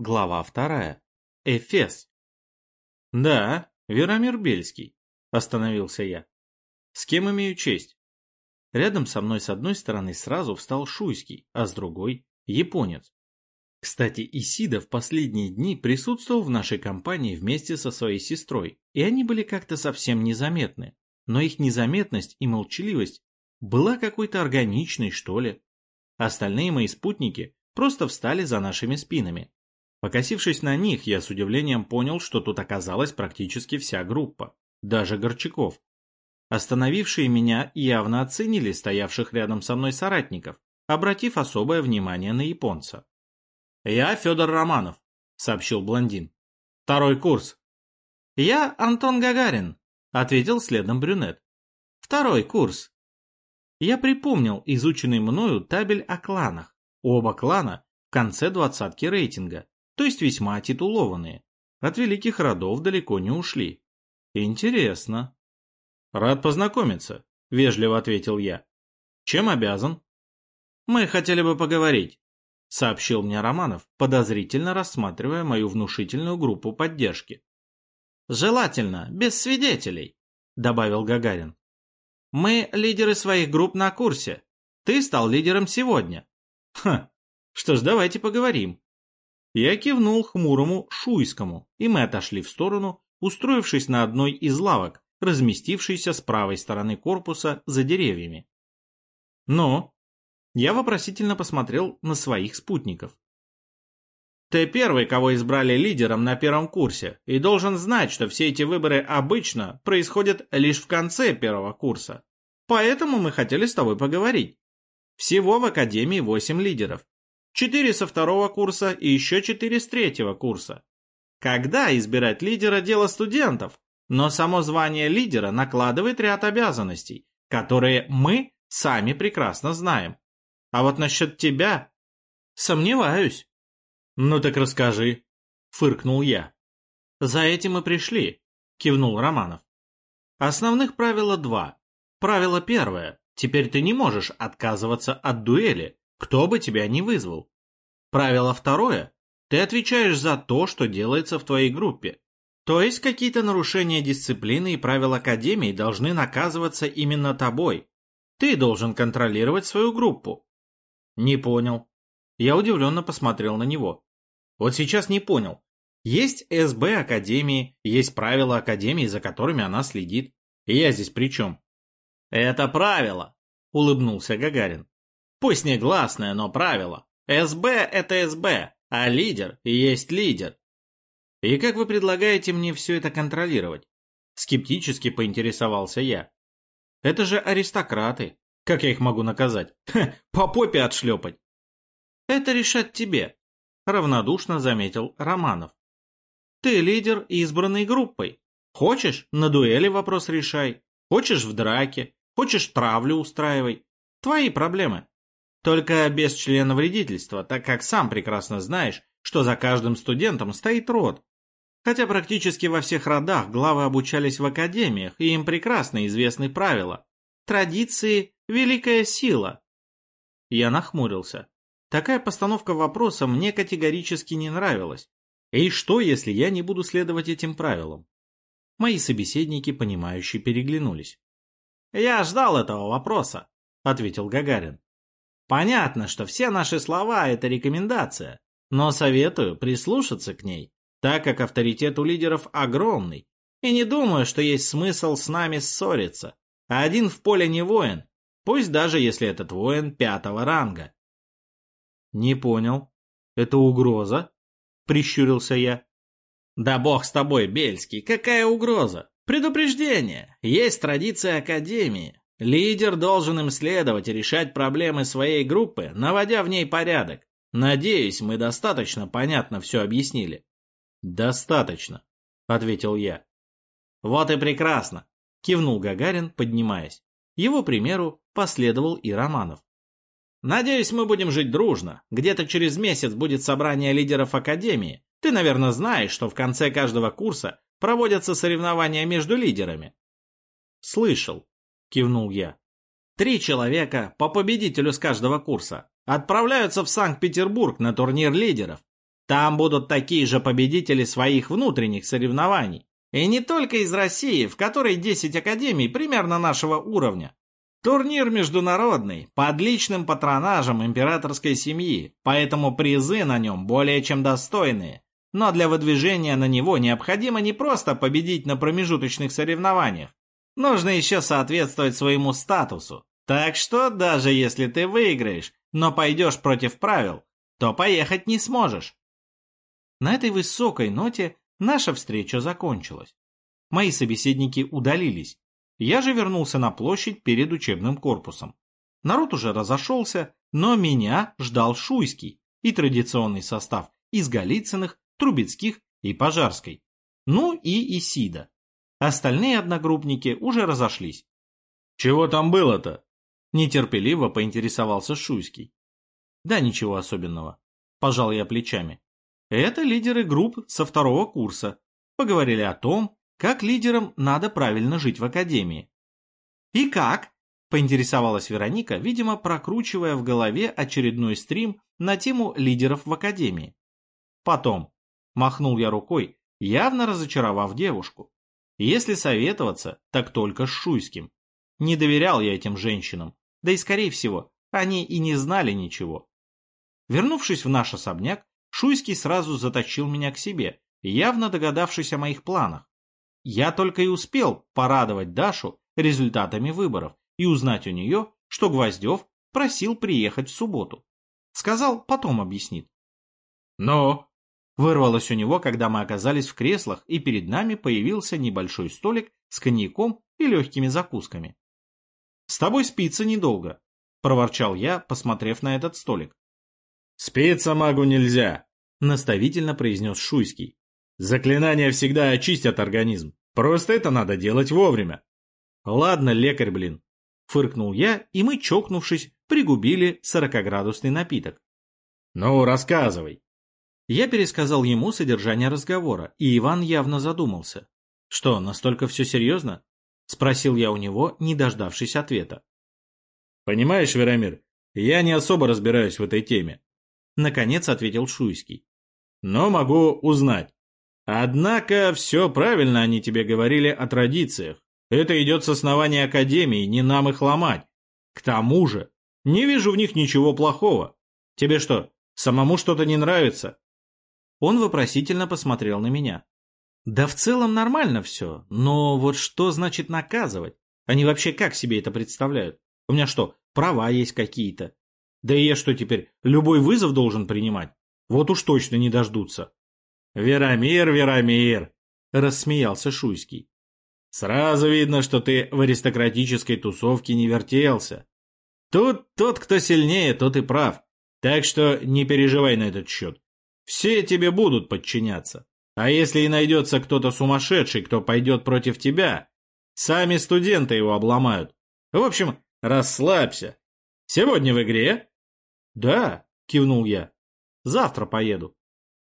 Глава вторая. Эфес. Да, Веромир Бельский. Остановился я. С кем имею честь? Рядом со мной с одной стороны сразу встал Шуйский, а с другой – японец. Кстати, Исида в последние дни присутствовал в нашей компании вместе со своей сестрой, и они были как-то совсем незаметны. Но их незаметность и молчаливость была какой-то органичной, что ли. Остальные мои спутники просто встали за нашими спинами, Покосившись на них, я с удивлением понял, что тут оказалась практически вся группа, даже Горчаков. Остановившие меня явно оценили стоявших рядом со мной соратников, обратив особое внимание на японца. «Я Федор Романов», — сообщил блондин. «Второй курс». «Я Антон Гагарин», — ответил следом брюнет. «Второй курс». Я припомнил изученный мною табель о кланах. Оба клана в конце двадцатки рейтинга то есть весьма титулованные. От великих родов далеко не ушли. Интересно. Рад познакомиться, вежливо ответил я. Чем обязан? Мы хотели бы поговорить, сообщил мне Романов, подозрительно рассматривая мою внушительную группу поддержки. Желательно, без свидетелей, добавил Гагарин. Мы лидеры своих групп на курсе. Ты стал лидером сегодня. Ха, что ж, давайте поговорим. Я кивнул хмурому Шуйскому, и мы отошли в сторону, устроившись на одной из лавок, разместившейся с правой стороны корпуса за деревьями. Но я вопросительно посмотрел на своих спутников. Ты первый, кого избрали лидером на первом курсе, и должен знать, что все эти выборы обычно происходят лишь в конце первого курса. Поэтому мы хотели с тобой поговорить. Всего в Академии восемь лидеров, Четыре со второго курса и еще четыре с третьего курса. Когда избирать лидера – дело студентов, но само звание лидера накладывает ряд обязанностей, которые мы сами прекрасно знаем. А вот насчет тебя сомневаюсь. Ну так расскажи, фыркнул я. За этим и пришли, кивнул Романов. Основных правила два. Правило первое. Теперь ты не можешь отказываться от дуэли, кто бы тебя ни вызвал. Правило второе. Ты отвечаешь за то, что делается в твоей группе. То есть какие-то нарушения дисциплины и правил Академии должны наказываться именно тобой. Ты должен контролировать свою группу. Не понял. Я удивленно посмотрел на него. Вот сейчас не понял. Есть СБ Академии, есть правила Академии, за которыми она следит. И я здесь при чем? Это правило, улыбнулся Гагарин. Пусть не гласное, но правило. СБ – это СБ, а лидер есть лидер. И как вы предлагаете мне все это контролировать? Скептически поинтересовался я. Это же аристократы. Как я их могу наказать? Ха, по попе отшлепать. Это решать тебе, равнодушно заметил Романов. Ты лидер избранной группой. Хочешь, на дуэли вопрос решай. Хочешь в драке. Хочешь травлю устраивай. Твои проблемы. Только без члена вредительства, так как сам прекрасно знаешь, что за каждым студентом стоит род. Хотя практически во всех родах главы обучались в академиях, и им прекрасно известны правила. Традиции – великая сила. Я нахмурился. Такая постановка вопроса мне категорически не нравилась. И что, если я не буду следовать этим правилам? Мои собеседники, понимающие, переглянулись. «Я ждал этого вопроса», — ответил Гагарин. Понятно, что все наши слова – это рекомендация, но советую прислушаться к ней, так как авторитет у лидеров огромный, и не думаю, что есть смысл с нами ссориться. Один в поле не воин, пусть даже если этот воин пятого ранга. Не понял. Это угроза? Прищурился я. Да бог с тобой, Бельский, какая угроза? Предупреждение. Есть традиция Академии. Лидер должен им следовать и решать проблемы своей группы, наводя в ней порядок. Надеюсь, мы достаточно понятно все объяснили. Достаточно, ответил я. Вот и прекрасно, кивнул Гагарин, поднимаясь. Его примеру последовал и Романов. Надеюсь, мы будем жить дружно. Где-то через месяц будет собрание лидеров Академии. Ты, наверное, знаешь, что в конце каждого курса проводятся соревнования между лидерами. Слышал, — кивнул я. «Три человека по победителю с каждого курса отправляются в Санкт-Петербург на турнир лидеров. Там будут такие же победители своих внутренних соревнований. И не только из России, в которой 10 академий примерно нашего уровня. Турнир международный, под личным патронажем императорской семьи, поэтому призы на нем более чем достойные. Но для выдвижения на него необходимо не просто победить на промежуточных соревнованиях. Нужно еще соответствовать своему статусу. Так что даже если ты выиграешь, но пойдешь против правил, то поехать не сможешь. На этой высокой ноте наша встреча закончилась. Мои собеседники удалились, я же вернулся на площадь перед учебным корпусом. Народ уже разошелся, но меня ждал Шуйский и традиционный состав из Голицыных, Трубецких и Пожарской. Ну и Исида. Остальные одногруппники уже разошлись. «Чего там было-то?» Нетерпеливо поинтересовался Шуйский. «Да ничего особенного», – пожал я плечами. «Это лидеры групп со второго курса. Поговорили о том, как лидерам надо правильно жить в академии. «И как?» – поинтересовалась Вероника, видимо, прокручивая в голове очередной стрим на тему лидеров в академии. «Потом», – махнул я рукой, явно разочаровав девушку. «Если советоваться, так только с Шуйским. Не доверял я этим женщинам, да и, скорее всего, они и не знали ничего». Вернувшись в наш особняк, Шуйский сразу заточил меня к себе, явно догадавшись о моих планах. Я только и успел порадовать Дашу результатами выборов и узнать у нее, что Гвоздев просил приехать в субботу. Сказал, потом объяснит. «Но?» Вырвалось у него, когда мы оказались в креслах, и перед нами появился небольшой столик с коньяком и легкими закусками. «С тобой спится недолго», — проворчал я, посмотрев на этот столик. «Спиться магу нельзя», — наставительно произнес Шуйский. «Заклинания всегда очистят организм. Просто это надо делать вовремя. Ладно, лекарь, блин. Фыркнул я, и мы, чокнувшись, пригубили сорокоградусный напиток. Ну, рассказывай. Я пересказал ему содержание разговора, и Иван явно задумался. Что, настолько все серьезно? Спросил я у него, не дождавшись ответа. Понимаешь, Верамир, я не особо разбираюсь в этой теме. Наконец ответил Шуйский. Но могу узнать. Однако все правильно они тебе говорили о традициях. Это идет с основания Академии, не нам их ломать. К тому же, не вижу в них ничего плохого. Тебе что, самому что-то не нравится?» Он вопросительно посмотрел на меня. «Да в целом нормально все, но вот что значит наказывать? Они вообще как себе это представляют? У меня что, права есть какие-то? Да и я что теперь, любой вызов должен принимать? Вот уж точно не дождутся». «Верамир, Верамир!» — рассмеялся Шуйский. «Сразу видно, что ты в аристократической тусовке не вертелся. Тут тот, кто сильнее, тот и прав. Так что не переживай на этот счет. Все тебе будут подчиняться. А если и найдется кто-то сумасшедший, кто пойдет против тебя, сами студенты его обломают. В общем, расслабься. Сегодня в игре?» «Да», — кивнул я. «Завтра поеду».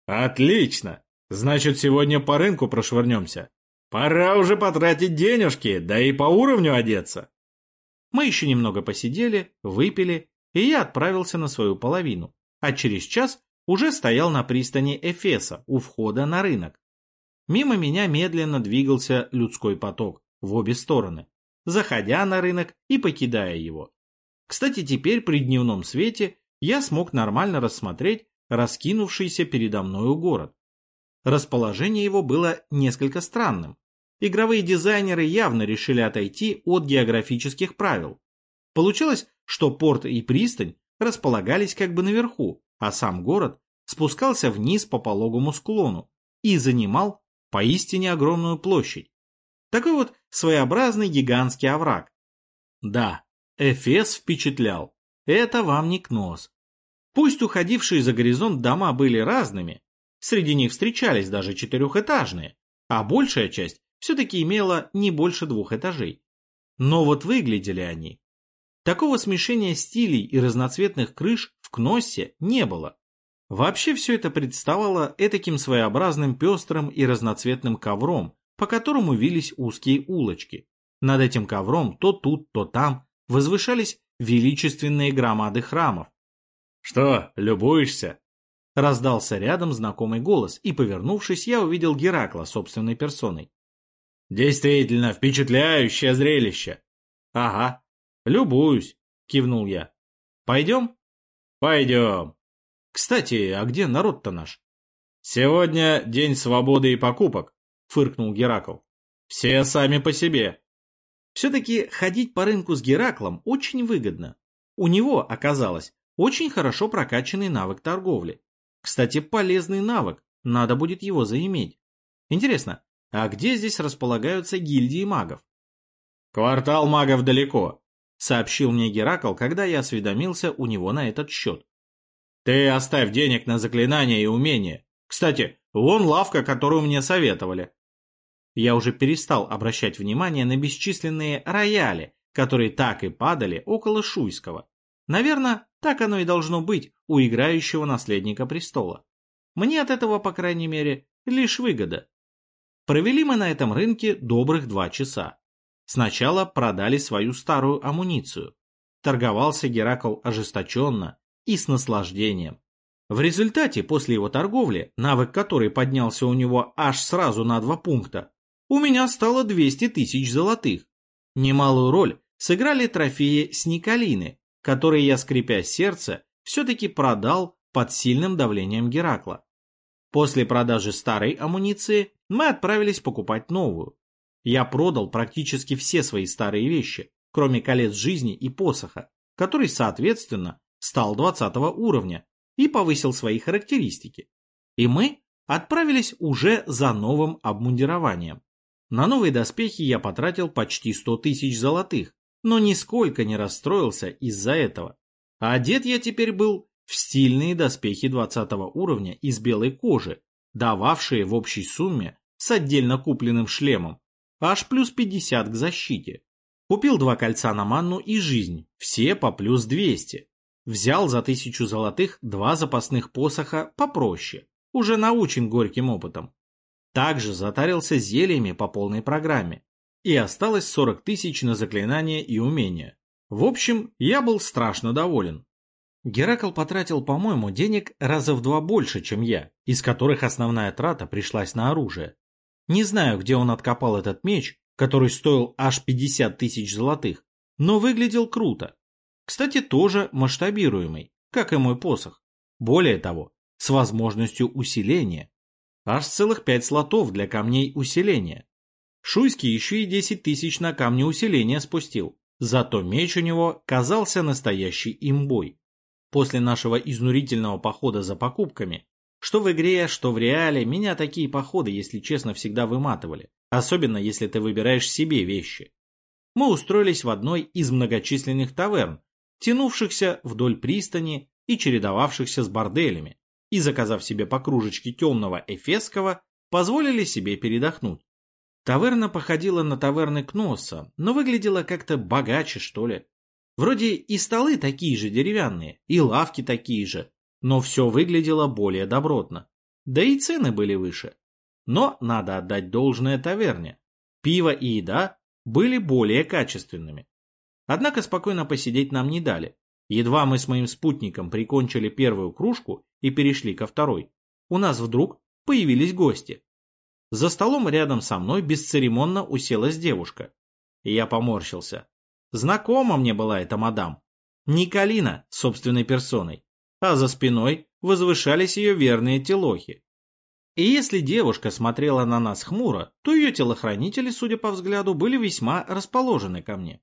«Отлично! Значит, сегодня по рынку прошвырнемся. Пора уже потратить денежки, да и по уровню одеться». Мы еще немного посидели, выпили, и я отправился на свою половину, а через час уже стоял на пристани Эфеса у входа на рынок. Мимо меня медленно двигался людской поток в обе стороны, заходя на рынок и покидая его. Кстати, теперь при дневном свете я смог нормально рассмотреть раскинувшийся передо мною город. Расположение его было несколько странным. Игровые дизайнеры явно решили отойти от географических правил. Получилось, что порт и пристань располагались как бы наверху, а сам город спускался вниз по пологому склону и занимал поистине огромную площадь. Такой вот своеобразный гигантский овраг. Да, Эфес впечатлял. Это вам не Кнос. Пусть уходившие за горизонт дома были разными, среди них встречались даже четырехэтажные, а большая часть все-таки имела не больше двух этажей. Но вот выглядели они. Такого смешения стилей и разноцветных крыш Кноссе не было. Вообще все это представало этаким своеобразным пестрым и разноцветным ковром, по которому вились узкие улочки. Над этим ковром то тут, то там возвышались величественные громады храмов, «Что, любуешься?» Раздался рядом знакомый голос, и, повернувшись, я увидел Геракла собственной персоной. «Действительно, впечатляющее зрелище!» «Ага, любуюсь», — кивнул я. «Пойдем?» «Пойдем». «Кстати, а где народ-то наш?» «Сегодня день свободы и покупок», — фыркнул Геракл. «Все сами по себе». Все-таки ходить по рынку с Гераклом очень выгодно. У него, оказалось, очень хорошо прокачанный навык торговли. Кстати, полезный навык, надо будет его заиметь. Интересно, а где здесь располагаются гильдии магов? Квартал магов далеко, сообщил мне Геракл, когда я осведомился у него на этот счет. Ты оставь денег на заклинания и умения. Кстати, вон лавка, которую мне советовали. Я уже перестал обращать внимание на бесчисленные рояли, которые так и падали около Шуйского. Наверное, так оно и должно быть у играющего наследника престола. Мне от этого, по крайней мере, лишь выгода. Провели мы на этом рынке добрых два часа. Сначала продали свою старую амуницию. Торговался Геракл ожесточенно и с наслаждением. В результате, после его торговли, навык которой поднялся у него аж сразу на два пункта, у меня стало 200 тысяч золотых. Немалую роль сыграли трофеи с Николины, которые я, скрипя сердце, все-таки продал под сильным давлением Геракла. После продажи старой амуниции мы отправились покупать новую. Я продал практически все свои старые вещи, кроме колец жизни и посоха, который, соответственно, стал 20 уровня и повысил свои характеристики. И мы отправились уже за новым обмундированием. На новые доспехи я потратил почти 100 тысяч золотых, но нисколько не расстроился из-за этого. А одет я теперь был в стильные доспехи 20 уровня из белой кожи, дававшие в общей сумме с отдельно купленным шлемом аж плюс 50 к защите. Купил два кольца на манну и жизнь, все по плюс 200. Взял за тысячу золотых два запасных посоха попроще, уже научен горьким опытом. Также затарился зельями по полной программе. И осталось 40 тысяч на заклинания и умения. В общем, я был страшно доволен. Геракл потратил, по-моему, денег раза в два больше, чем я, из которых основная трата пришлась на оружие. Не знаю, где он откопал этот меч, который стоил аж 50 тысяч золотых, но выглядел круто. Кстати, тоже масштабируемый, как и мой посох. Более того, с возможностью усиления. Аж целых пять слотов для камней усиления. Шуйский еще и 10 тысяч на камни усиления спустил, зато меч у него казался настоящей имбой. После нашего изнурительного похода за покупками, что в игре, что в реале, меня такие походы, если честно, всегда выматывали, особенно если ты выбираешь себе вещи. Мы устроились в одной из многочисленных таверн, тянувшихся вдоль пристани и чередовавшихся с борделями, и, заказав себе по кружечке темного эфесского, позволили себе передохнуть. Таверна походила на таверны Кносса, но выглядела как-то богаче, что ли. Вроде и столы такие же деревянные, и лавки такие же, но все выглядело более добротно. Да и цены были выше. Но надо отдать должное таверне. Пиво и еда были более качественными. Однако спокойно посидеть нам не дали. Едва мы с моим спутником прикончили первую кружку и перешли ко второй, у нас вдруг появились гости. За столом рядом со мной бесцеремонно уселась девушка. Я поморщился. Знакома мне была эта мадам. Николина собственной персоной. А за спиной возвышались ее верные телохи. И если девушка смотрела на нас хмуро, то ее телохранители, судя по взгляду, были весьма расположены ко мне.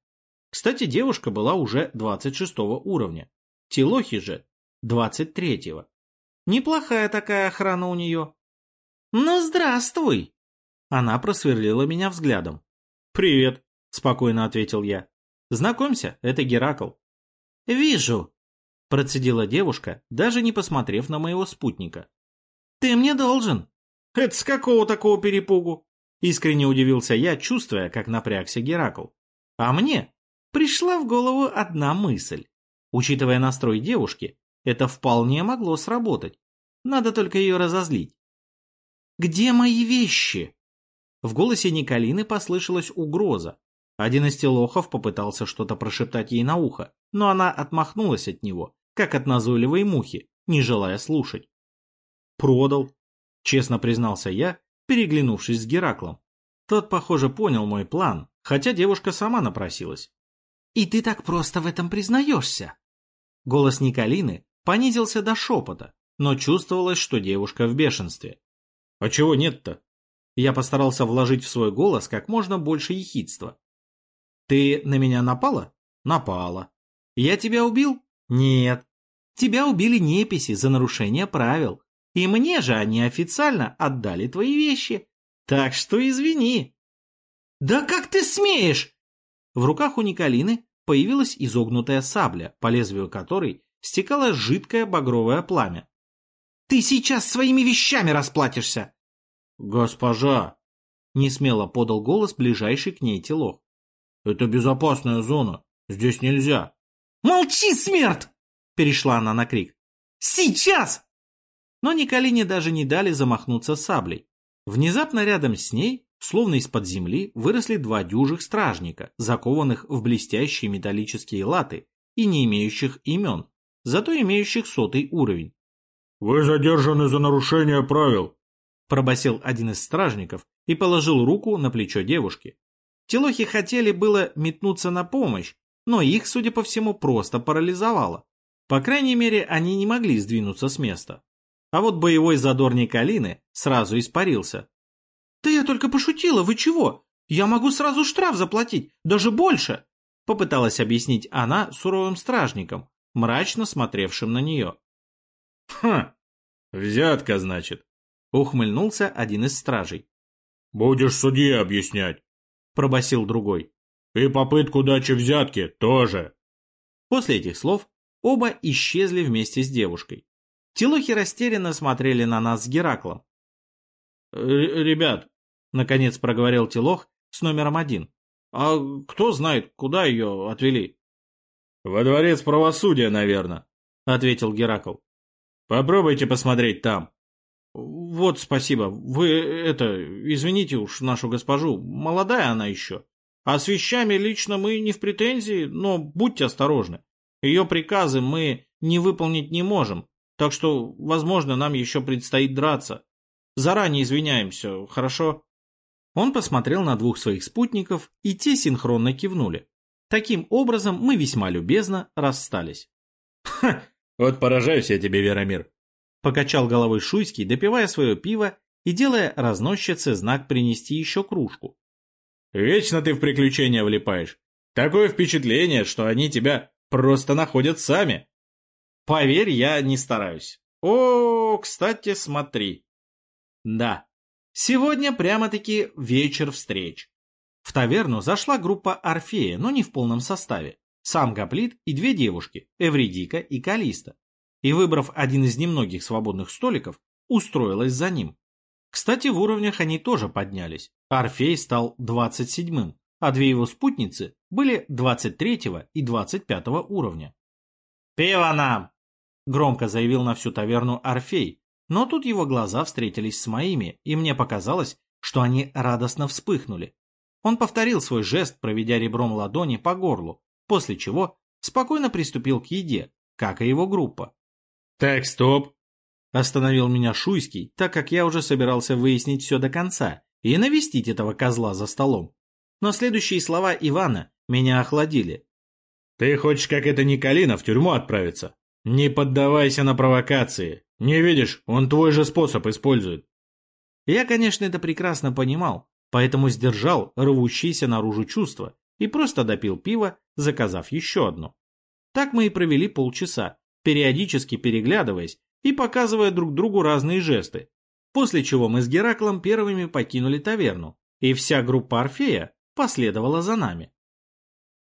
Кстати, девушка была уже 26 уровня. Телохи же 23-го. Неплохая такая охрана у нее. «Ну, здравствуй!» Она просверлила меня взглядом. «Привет», — спокойно ответил я. «Знакомься, это Геракл». «Вижу», — процедила девушка, даже не посмотрев на моего спутника. «Ты мне должен». «Это с какого такого перепугу?» Искренне удивился я, чувствуя, как напрягся Геракл. А мне пришла в голову одна мысль. Учитывая настрой девушки, это вполне могло сработать. Надо только ее разозлить. «Где мои вещи?» В голосе Николины послышалась угроза. Один из телохов попытался что-то прошептать ей на ухо, но она отмахнулась от него, как от назойливой мухи, не желая слушать. продал, честно признался я, переглянувшись с Гераклом. Тот, похоже, понял мой план, хотя девушка сама напросилась. «И ты так просто в этом признаешься?» Голос Николины понизился до шепота, но чувствовалось, что девушка в бешенстве. «А чего нет-то?» Я постарался вложить в свой голос как можно больше ехидства. «Ты на меня напала?» «Напала». «Я тебя убил?» «Нет». «Тебя убили неписи за нарушение правил, и мне же они официально отдали твои вещи. Так что извини». «Да как ты смеешь?» В руках у Николины появилась изогнутая сабля, по лезвию которой стекало жидкое багровое пламя. «Ты сейчас своими вещами расплатишься!» «Госпожа!» — несмело подал голос ближайший к ней телох. «Это безопасная зона. Здесь нельзя». «Молчи, смерть!» — перешла она на крик. «Сейчас!» Но Николине даже не дали замахнуться саблей. Внезапно рядом с ней Словно из-под земли выросли два дюжих стражника, закованных в блестящие металлические латы и не имеющих имен, зато имеющих сотый уровень. «Вы задержаны за нарушение правил», – пробасил один из стражников и положил руку на плечо девушки. Телохи хотели было метнуться на помощь, но их, судя по всему, просто парализовало. По крайней мере, они не могли сдвинуться с места. А вот боевой задор Николины сразу испарился, «Да я только пошутила, вы чего? Я могу сразу штраф заплатить, даже больше!» Попыталась объяснить она суровым стражником, мрачно смотревшим на нее. «Хм, взятка, значит», — ухмыльнулся один из стражей. «Будешь судье объяснять», — пробасил другой. «И попытку дачи взятки тоже». После этих слов оба исчезли вместе с девушкой. Телохи растерянно смотрели на нас с Гераклом. «Ребят, Наконец проговорил Телох с номером один. А кто знает, куда ее отвели? Во дворец правосудия, наверное, ответил Геракл. Попробуйте посмотреть там. Вот спасибо. Вы это, извините уж нашу госпожу, молодая она еще. А с вещами лично мы не в претензии, но будьте осторожны. Ее приказы мы не выполнить не можем, так что, возможно, нам еще предстоит драться. Заранее извиняемся, хорошо? Он посмотрел на двух своих спутников, и те синхронно кивнули. Таким образом, мы весьма любезно расстались. «Ха! Вот поражаюсь я тебе, Веромир!» Покачал головой Шуйский, допивая свое пиво и делая разносчице знак принести еще кружку. «Вечно ты в приключения влипаешь. Такое впечатление, что они тебя просто находят сами!» «Поверь, я не стараюсь. О, кстати, смотри!» «Да, Сегодня прямо-таки вечер встреч. В таверну зашла группа Орфея, но не в полном составе. Сам Гоплит и две девушки, Эвридика и Калиста. И выбрав один из немногих свободных столиков, устроилась за ним. Кстати, в уровнях они тоже поднялись. Орфей стал 27-м, а две его спутницы были 23 и 25 уровня. «Пиво нам!» – громко заявил на всю таверну Орфей, но тут его глаза встретились с моими, и мне показалось, что они радостно вспыхнули. Он повторил свой жест, проведя ребром ладони по горлу, после чего спокойно приступил к еде, как и его группа. «Так, стоп!» Остановил меня Шуйский, так как я уже собирался выяснить все до конца и навестить этого козла за столом. Но следующие слова Ивана меня охладили. «Ты хочешь, как это Николина, в тюрьму отправиться? Не поддавайся на провокации. Не видишь, он твой же способ использует. Я, конечно, это прекрасно понимал, поэтому сдержал рвущиеся наружу чувства и просто допил пиво, заказав еще одно. Так мы и провели полчаса, периодически переглядываясь и показывая друг другу разные жесты, после чего мы с Гераклом первыми покинули таверну, и вся группа Орфея последовала за нами.